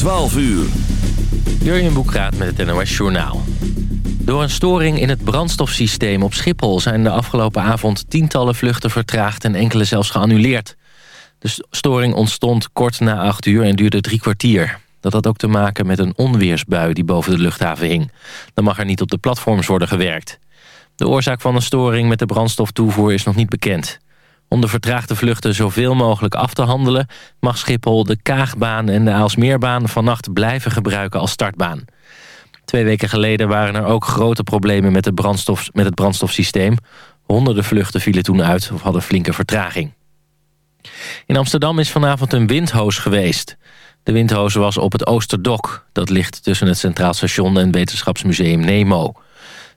12 uur. Jurjen Boekraat met het NOS Journaal. Door een storing in het brandstofsysteem op Schiphol... zijn de afgelopen avond tientallen vluchten vertraagd... en enkele zelfs geannuleerd. De storing ontstond kort na 8 uur en duurde drie kwartier. Dat had ook te maken met een onweersbui die boven de luchthaven hing. Dan mag er niet op de platforms worden gewerkt. De oorzaak van de storing met de brandstoftoevoer is nog niet bekend. Om de vertraagde vluchten zoveel mogelijk af te handelen... mag Schiphol de Kaagbaan en de Aalsmeerbaan vannacht blijven gebruiken als startbaan. Twee weken geleden waren er ook grote problemen met, de brandstof, met het brandstofsysteem. Honderden vluchten vielen toen uit of hadden flinke vertraging. In Amsterdam is vanavond een windhoos geweest. De windhoos was op het Oosterdok. Dat ligt tussen het Centraal Station en Wetenschapsmuseum Nemo.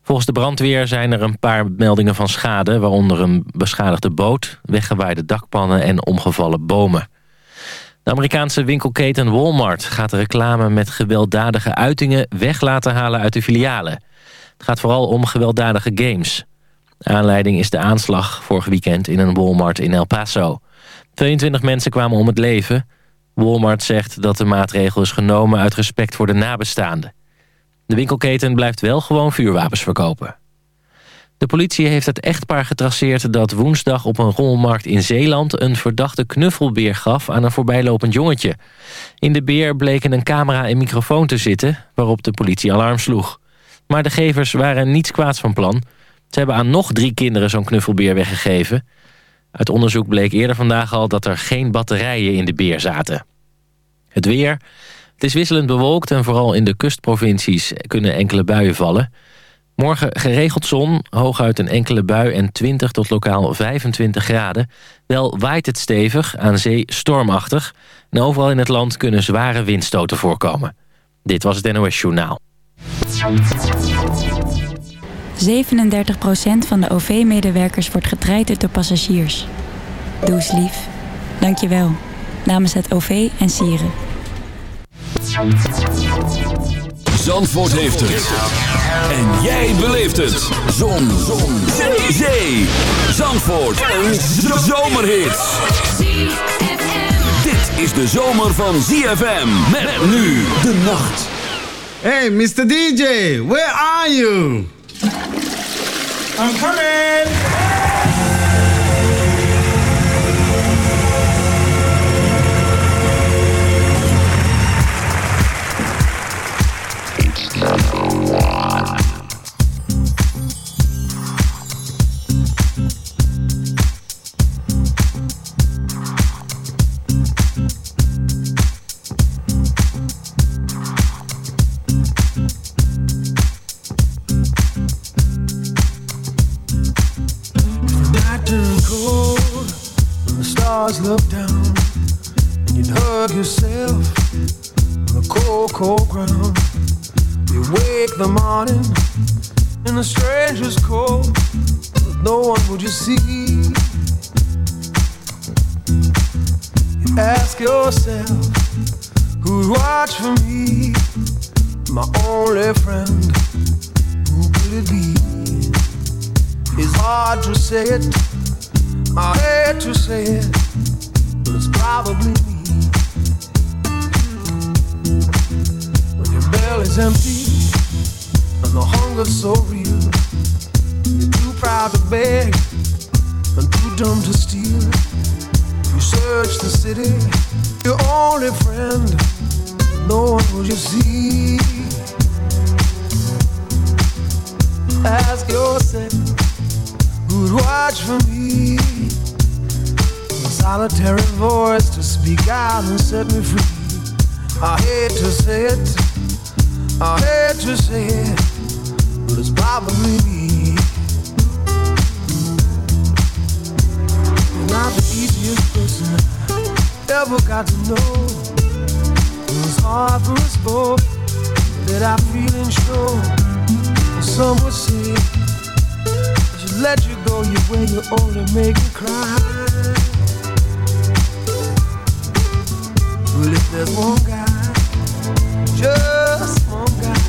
Volgens de brandweer zijn er een paar meldingen van schade... waaronder een beschadigde boot, weggewaaide dakpannen en omgevallen bomen. De Amerikaanse winkelketen Walmart gaat reclame met gewelddadige uitingen... weg laten halen uit de filialen. Het gaat vooral om gewelddadige games. Aanleiding is de aanslag vorig weekend in een Walmart in El Paso. 22 mensen kwamen om het leven. Walmart zegt dat de maatregel is genomen uit respect voor de nabestaanden. De winkelketen blijft wel gewoon vuurwapens verkopen. De politie heeft het echtpaar getraceerd dat woensdag op een rommelmarkt in Zeeland... een verdachte knuffelbeer gaf aan een voorbijlopend jongetje. In de beer bleken een camera en microfoon te zitten... waarop de politie alarm sloeg. Maar de gevers waren niets kwaads van plan. Ze hebben aan nog drie kinderen zo'n knuffelbeer weggegeven. Uit onderzoek bleek eerder vandaag al dat er geen batterijen in de beer zaten. Het weer... Het is wisselend bewolkt en vooral in de kustprovincies kunnen enkele buien vallen. Morgen geregeld zon, hooguit een enkele bui en 20 tot lokaal 25 graden. Wel waait het stevig, aan zee stormachtig. En overal in het land kunnen zware windstoten voorkomen. Dit was het NOS Journaal. 37% van de OV-medewerkers wordt getraind door passagiers. Doe eens lief. Dank je wel. Namens het OV en Sieren. Zandvoort heeft het. En jij beleeft het. Zon. Zon. Zee. Zee. Zandvoort. Een zomerhit. Dit is de zomer van ZFM. Met nu de nacht. Hey, Mr. DJ, where are you? I'm coming! Stars look down and you'd hug yourself on the cold, cold ground. You wake the morning in the stranger's cold, but no one would you see. You ask yourself, who'd watch for me? My only friend, who could it be? It's hard to say it, I hate to say it but it's probably me. When your belly's empty and the hunger's so real, you're too proud to beg and too dumb to steal. You search the city, your only friend, no one will you see. Ask yourself, who'd watch for me? A solitary voice to speak out and set me free. I hate to say it, I hate to say it, but it's probably me. You're not the easiest person I ever got to know. It's hard for us both that our feelings show. Some would say I let you go your way, you only make me cry. Well, if there's one guy, just one guy,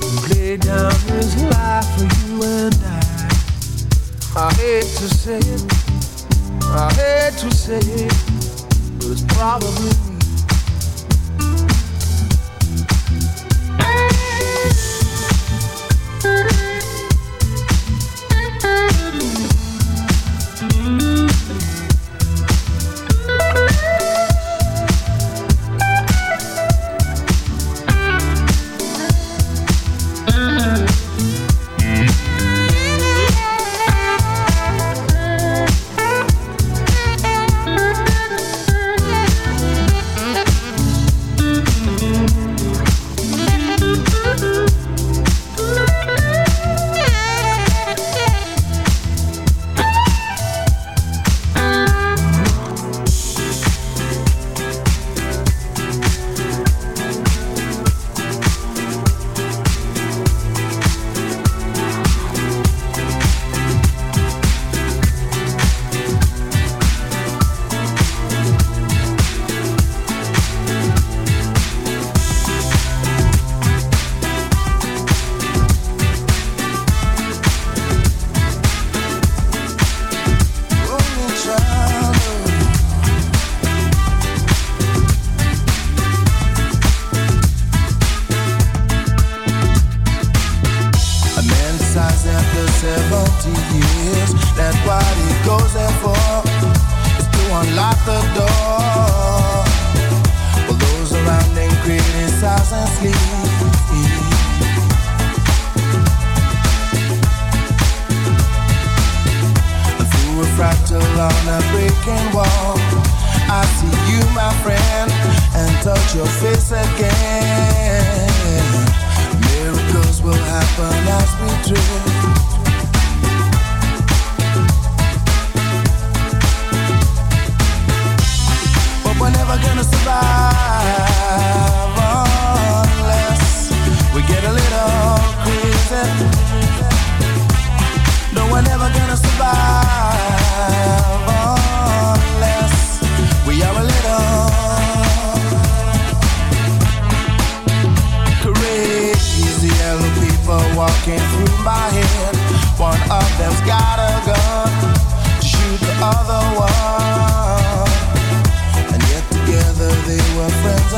who laid down his life for you and I, I hate to say it, I hate to say it, but it's probably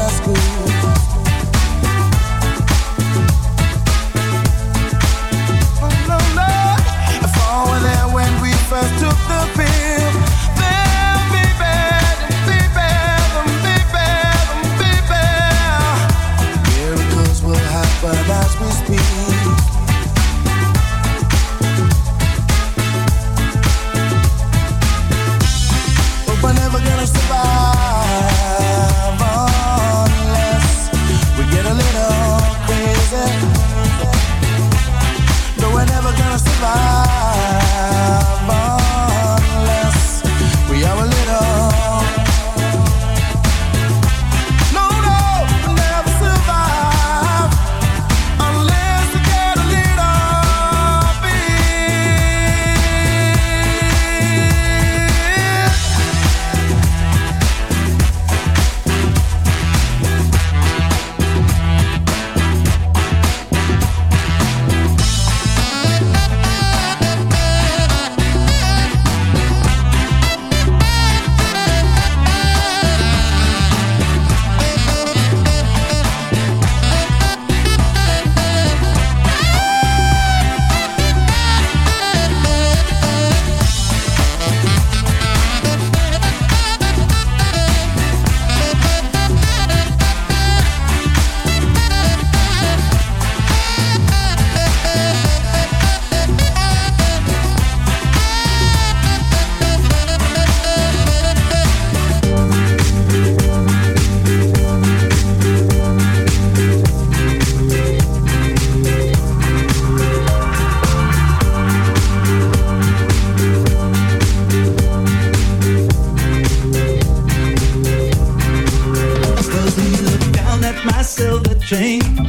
were friends silver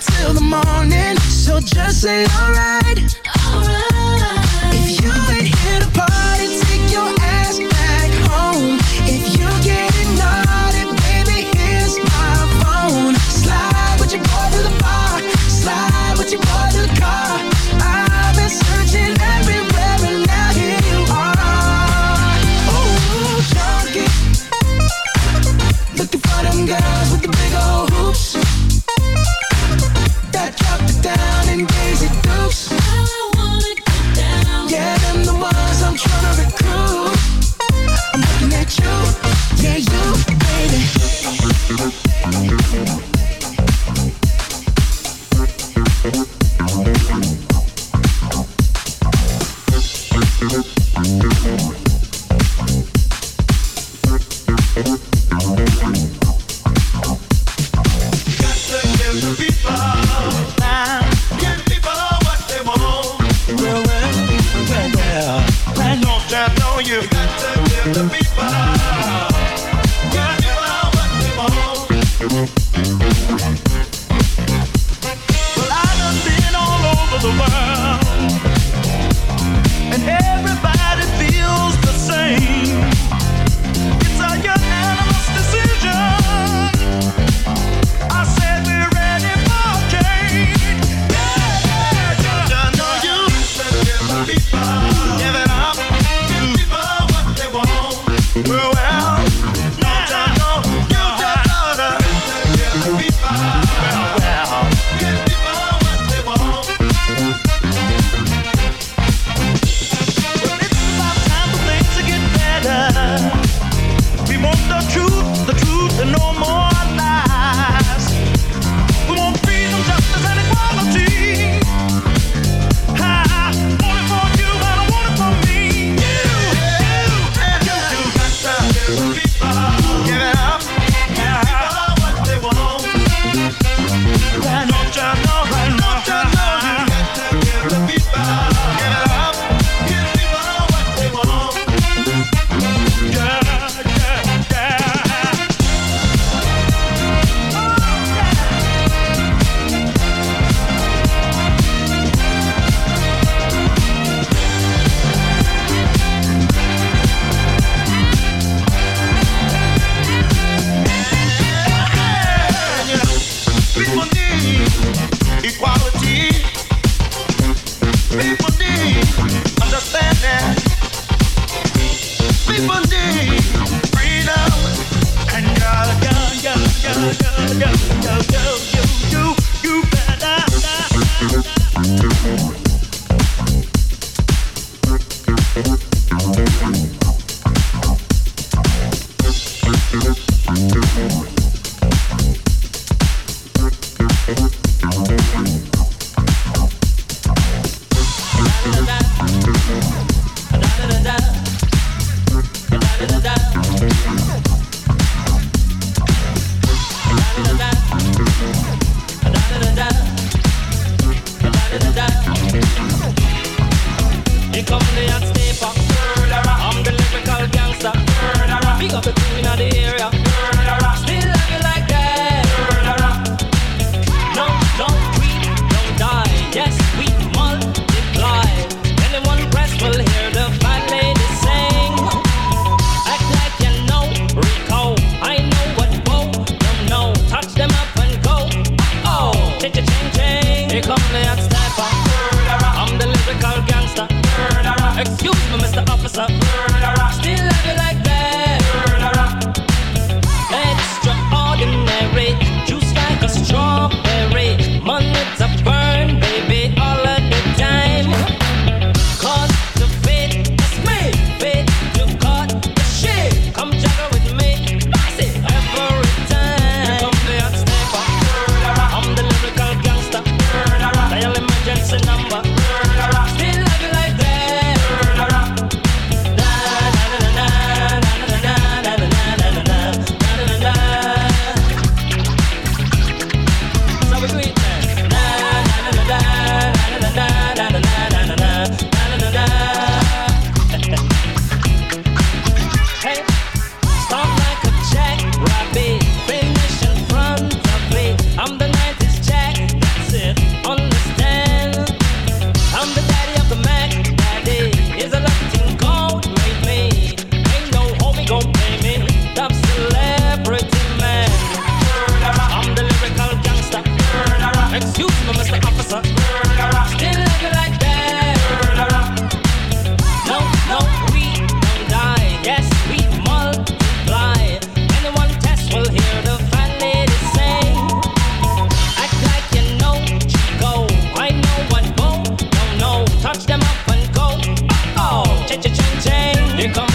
till the morning. So just say alright. Here come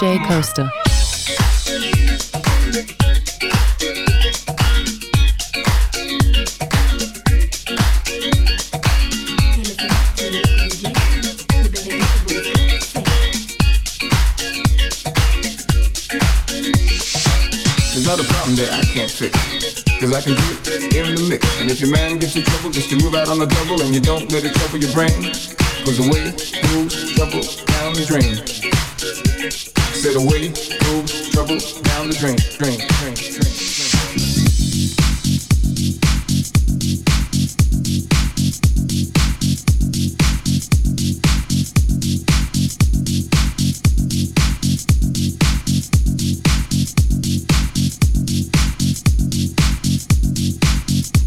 to Costa. There's not a problem that I can't fix. Cause I can do it in the mix. And if your man gets in trouble, just to move out on the double and you don't let it trouble your brain. Cause the way moves trouble down the drain. Moves trouble down the drain, drain, drain, drain.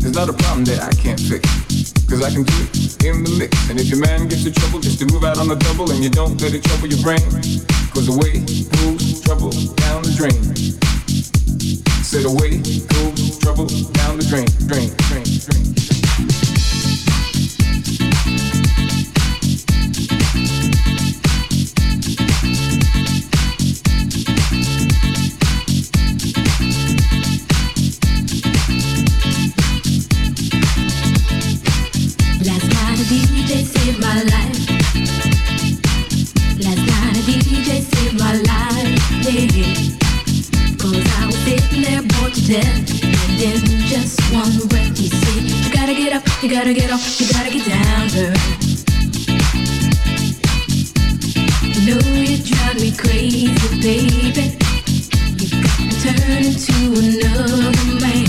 There's not a problem that I can't fix. Cause I can do it in the mix. And if your man gets in trouble, just to move out on the double and you don't let it trouble your brain. Cause the way you gotta get off, you gotta get down, girl. You know you drive me crazy, baby. You got me turning to another man.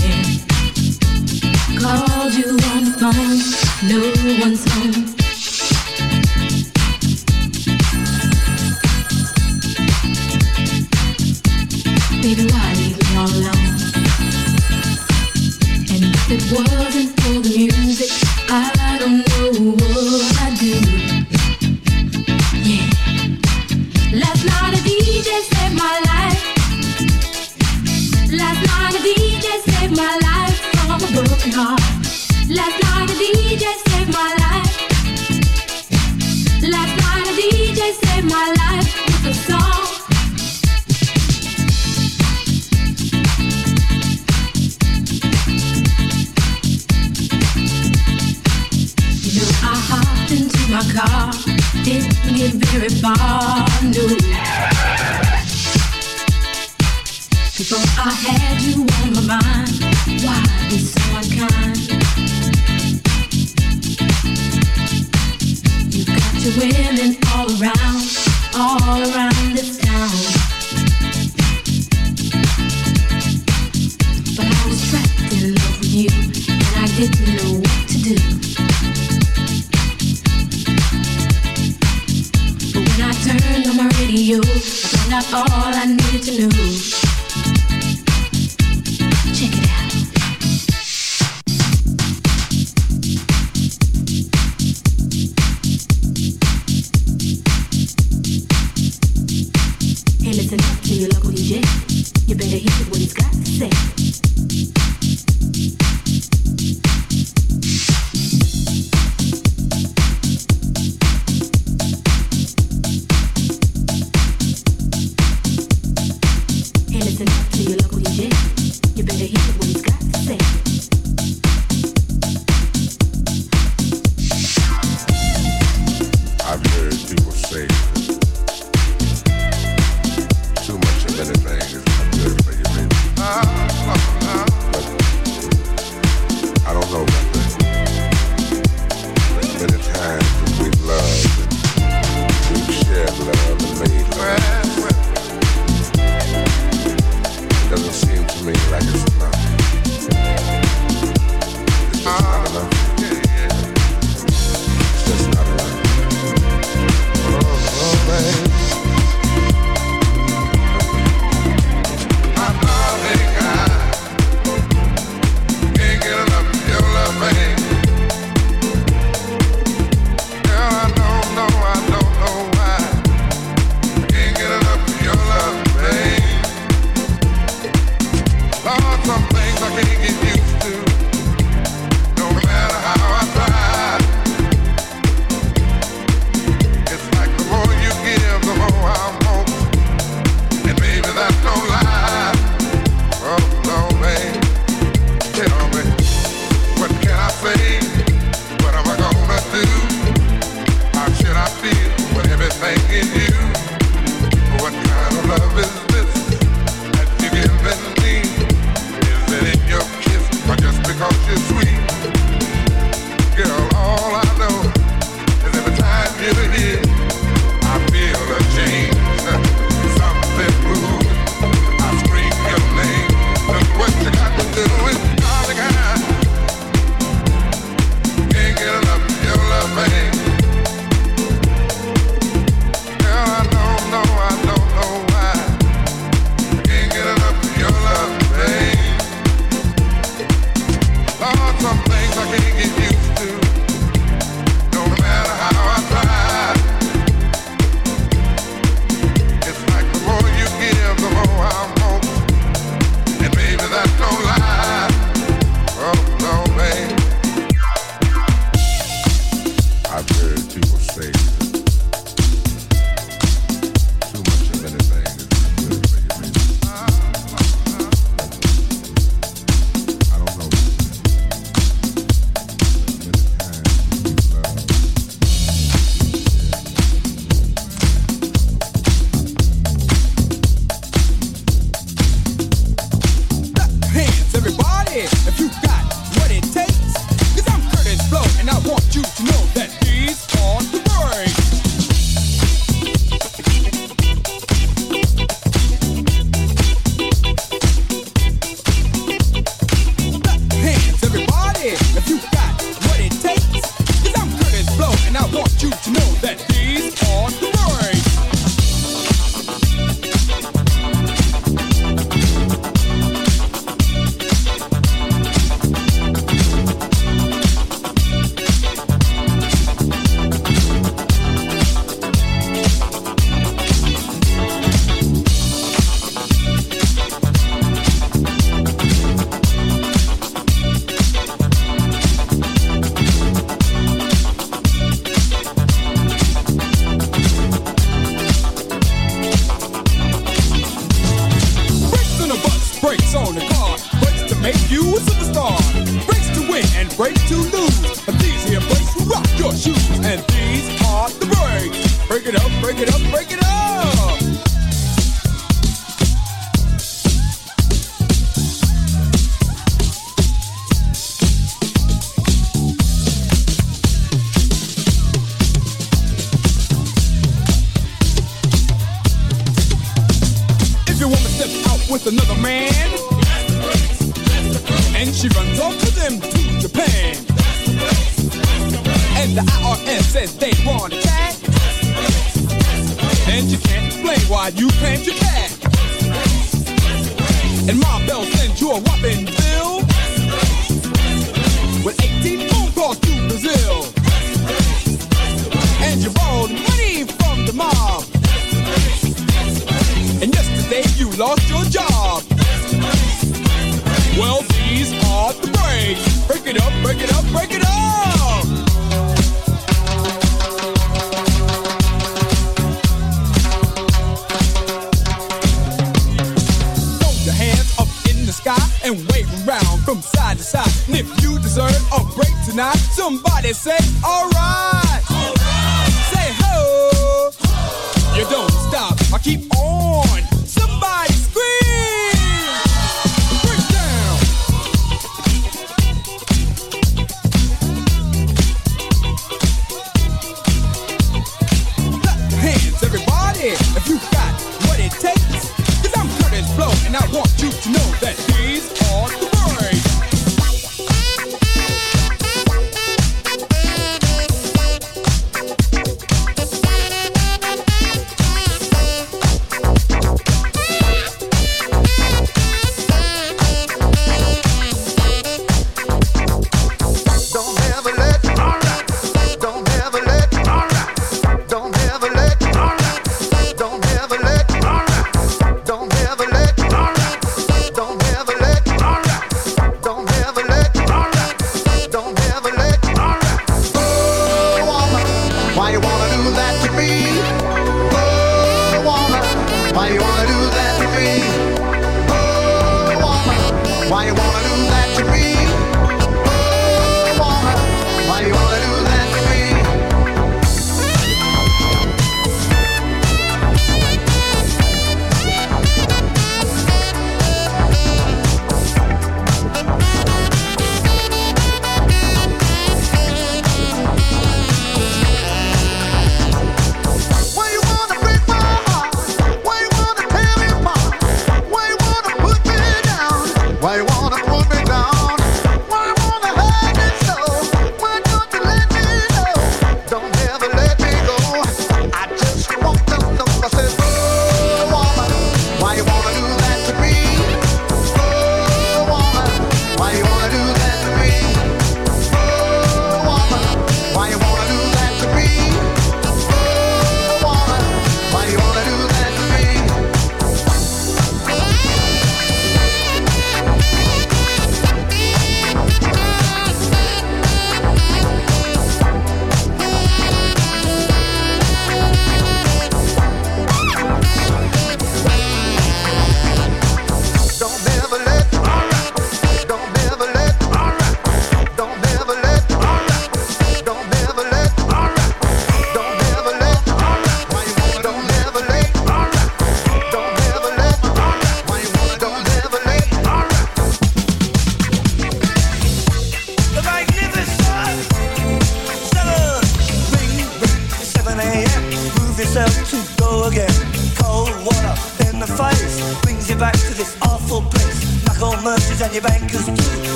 Called you on the phone, no one's home. Baby, why leave me all alone? Wasn't for the music, I don't you love what you better hear what he's got to say.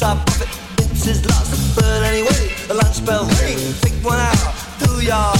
side it. it's his last. But anyway, the lunch bell ring. Take one out, do ya?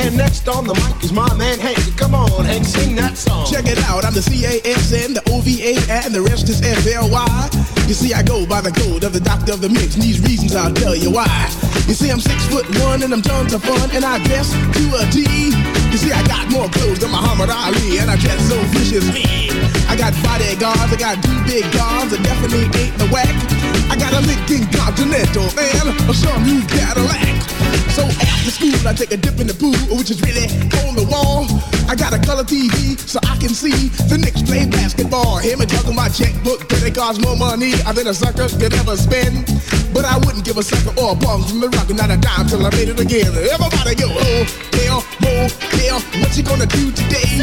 And next on the mic is my man Hank. Come on, Hank, sing that song. Check it out, I'm the C-A-S-N, the O-V-A, and the rest is F-L-Y. You see, I go by the code of the doctor of the mix, and these reasons I'll tell you why. You see, I'm six foot one, and I'm tons of fun, and I dress to a T. You see, I got more clothes than Muhammad Ali, and I dress so viciously. I got bodyguards, I got two big guns, I definitely ain't the whack. I got a Lincoln Continental, man, or some Cadillac. So after school, I take a dip in the pool, which is really on the wall. I got a color TV so I can see the Knicks play basketball. Him and juggle my checkbook, but it costs more money I than a sucker could ever spend. But I wouldn't give a sucker or a bum from the rock, not a dime till I made it again. Everybody go, oh, hell, oh, hell, what you gonna do today?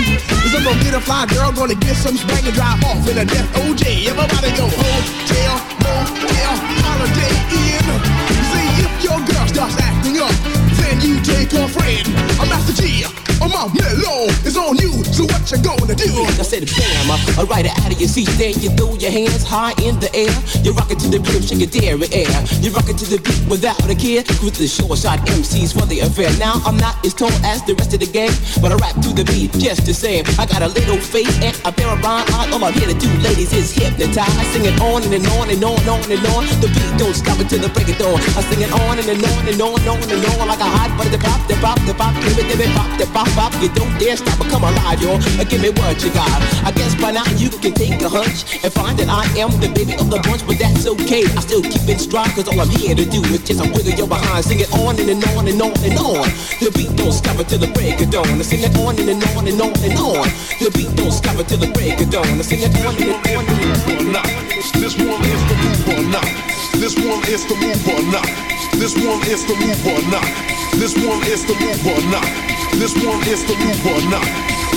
Is I'm gonna get a fly girl, gonna get some spring and drive off in a death OJ. Everybody go, oh, hell, hell, holiday in. See if your girl starts acting up, then you take friend. I'm out mellow, it's on you, so what you gonna do? I said bam, uh, right out of your seat, then you throw your hands high in the air. You rock it to the rhythm, shake your dairy air. You rock it to the beat without a care. Cruise the short shot MCs for the affair. Now I'm not as tall as the rest of the gang, but I rap to the beat just the same. I got a little face and a pair of rhyme eyes. All I'm here to do, ladies, is hypnotize. I sing it on and, and on and on and on and on. The beat don't stop until the break of dawn. I sing it on and, and on and on and on and on like a hot butter. The pop, the pop, the pop, it, give it, pop, the pop, pop. You don't dare stop or come alive. Uh, Give me what you got. I guess by now you can take a hunch and find that I am the baby of the bunch, but that's okay. I still keep it strong, cause all I'm here to do is just a wiggle your behind. Sing it on and, and on and on and on. The beat don't stop until the break of dawn. Sing it on and, and on and on and on. The beat don't stop until the break of dawn. I sing it on and, and on and on. This one is the move or not. This one is the move or not. This one is the move or not. This one is the move or not. This one is the move or not.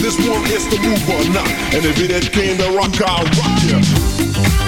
This one is the move or not. And if it ain't came to rock, I'll rock ya.